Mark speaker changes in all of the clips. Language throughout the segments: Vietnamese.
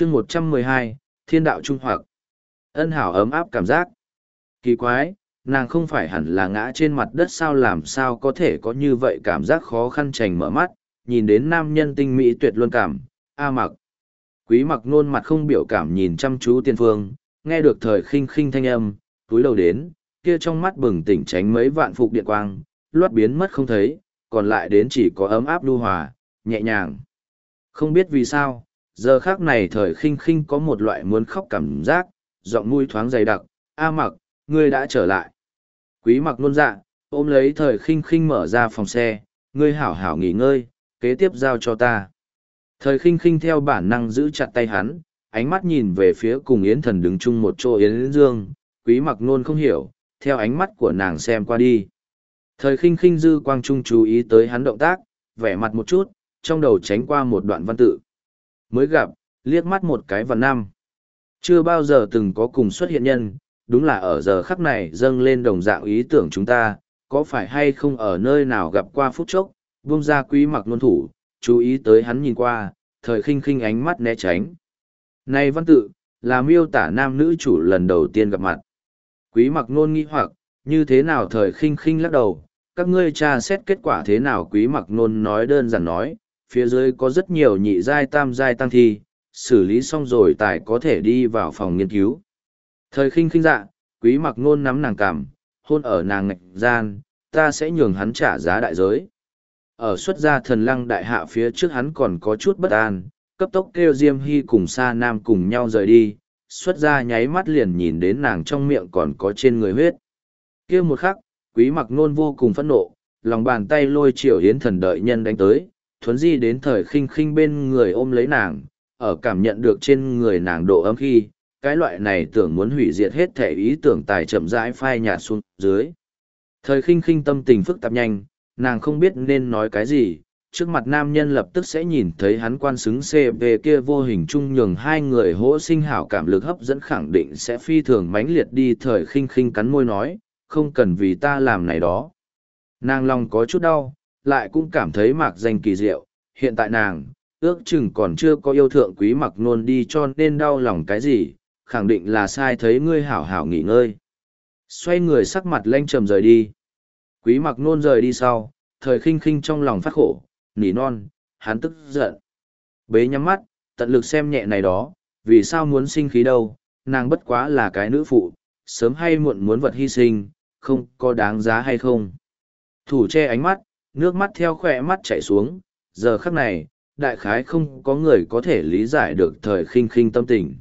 Speaker 1: chương một trăm mười hai, thiên đạo trung hoặc. Ân hảo ấm áp cảm giác. Kỳ quái, nàng không phải hẳn là ngã trên mặt đất sao làm sao có thể có như vậy cảm giác khó khăn chành mở mắt, nhìn đến nam nhân tinh mỹ tuyệt luân cảm, a mặc. Quý mặc nôn mặt không biểu cảm nhìn chăm chú tiên phương, nghe được thời khinh khinh thanh âm, túi đầu đến, kia trong mắt bừng tỉnh tránh mấy vạn phục điện quang, loát biến mất không thấy, còn lại đến chỉ có ấm áp lưu hòa, nhẹ nhàng. Không biết vì sao giờ khác này thời khinh khinh có một loại muốn khóc cảm giác, giọng mũi thoáng dày đặc, a mặc, ngươi đã trở lại. Quý mặc nôn dạ ôm lấy thời khinh khinh mở ra phòng xe, ngươi hảo hảo nghỉ ngơi, kế tiếp giao cho ta. Thời khinh khinh theo bản năng giữ chặt tay hắn, ánh mắt nhìn về phía cùng yến thần đứng chung một chỗ yến dương. Quý mặc nôn không hiểu, theo ánh mắt của nàng xem qua đi. Thời khinh khinh dư quang trung chú ý tới hắn động tác, vẻ mặt một chút, trong đầu tránh qua một đoạn văn tự mới gặp, liếc mắt một cái và năm. Chưa bao giờ từng có cùng xuất hiện nhân, đúng là ở giờ khắc này dâng lên đồng dạng ý tưởng chúng ta, có phải hay không ở nơi nào gặp qua phút chốc, buông ra quý mặc nôn thủ, chú ý tới hắn nhìn qua, thời khinh khinh ánh mắt né tránh. Này văn tự, là miêu tả nam nữ chủ lần đầu tiên gặp mặt. Quý mặc nôn nghĩ hoặc, như thế nào thời khinh khinh lắc đầu, các ngươi tra xét kết quả thế nào quý mặc nôn nói đơn giản nói phía dưới có rất nhiều nhị giai tam giai tăng thi, xử lý xong rồi tài có thể đi vào phòng nghiên cứu. Thời khinh khinh dạ, quý mặc ngôn nắm nàng cảm, hôn ở nàng ngạch gian, ta sẽ nhường hắn trả giá đại giới. Ở xuất gia thần lăng đại hạ phía trước hắn còn có chút bất an, cấp tốc kêu Diêm Hy cùng Sa Nam cùng nhau rời đi, xuất gia nháy mắt liền nhìn đến nàng trong miệng còn có trên người huyết. kia một khắc, quý mặc nôn vô cùng phẫn nộ, lòng bàn tay lôi triệu hiến thần đợi nhân đánh tới, thuấn di đến thời khinh khinh bên người ôm lấy nàng, ở cảm nhận được trên người nàng độ ấm khi, cái loại này tưởng muốn hủy diệt hết thể ý tưởng tài chậm rãi phai nhạt xuống dưới. Thời khinh khinh tâm tình phức tạp nhanh, nàng không biết nên nói cái gì, trước mặt nam nhân lập tức sẽ nhìn thấy hắn quan xứng CV kia vô hình chung nhường hai người hỗ sinh hảo cảm lực hấp dẫn khẳng định sẽ phi thường mãnh liệt đi thời khinh khinh cắn môi nói, không cần vì ta làm này đó. Nàng lòng có chút đau, lại cũng cảm thấy mạc danh kỳ diệu, hiện tại nàng, ước chừng còn chưa có yêu thượng quý mặc nôn đi cho nên đau lòng cái gì, khẳng định là sai thấy ngươi hảo hảo nghỉ ngơi. Xoay người sắc mặt lanh trầm rời đi. Quý mặc nôn rời đi sau, thời khinh khinh trong lòng phát khổ, nỉ non, hắn tức giận. Bế nhắm mắt, tận lực xem nhẹ này đó, vì sao muốn sinh khí đâu, nàng bất quá là cái nữ phụ, sớm hay muộn muốn vật hy sinh, không có đáng giá hay không. Thủ che ánh mắt, nước mắt theo khỏe mắt chảy xuống, giờ khắc này, đại khái không có người có thể lý giải được thời khinh khinh tâm tình.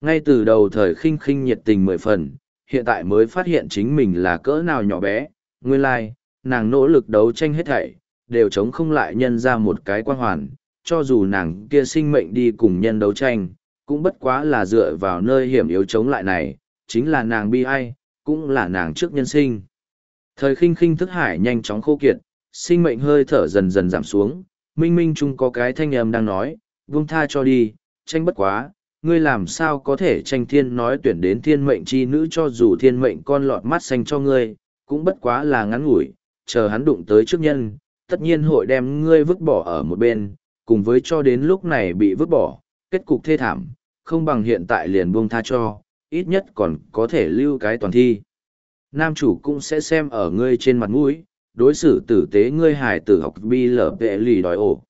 Speaker 1: Ngay từ đầu thời khinh khinh nhiệt tình mười phần, hiện tại mới phát hiện chính mình là cỡ nào nhỏ bé, nguyên lai, like, nàng nỗ lực đấu tranh hết thảy, đều chống không lại nhân ra một cái quan hoàn, cho dù nàng kia sinh mệnh đi cùng nhân đấu tranh, cũng bất quá là dựa vào nơi hiểm yếu chống lại này, chính là nàng bi ai, cũng là nàng trước nhân sinh. Thời khinh khinh thức hải nhanh chóng khô kiệt, sinh mệnh hơi thở dần dần giảm xuống, minh minh chung có cái thanh âm đang nói, vung tha cho đi, tranh bất quá, ngươi làm sao có thể tranh thiên nói tuyển đến thiên mệnh chi nữ cho dù thiên mệnh con lọt mắt xanh cho ngươi, cũng bất quá là ngắn ngủi, chờ hắn đụng tới trước nhân, tất nhiên hội đem ngươi vứt bỏ ở một bên, cùng với cho đến lúc này bị vứt bỏ, kết cục thê thảm, không bằng hiện tại liền buông tha cho, ít nhất còn có thể lưu cái toàn thi. Nam chủ cũng sẽ xem ở ngươi trên mặt mũi, đối xử tử tế ngươi hài tử học bi lở vệ lì đòi ổ.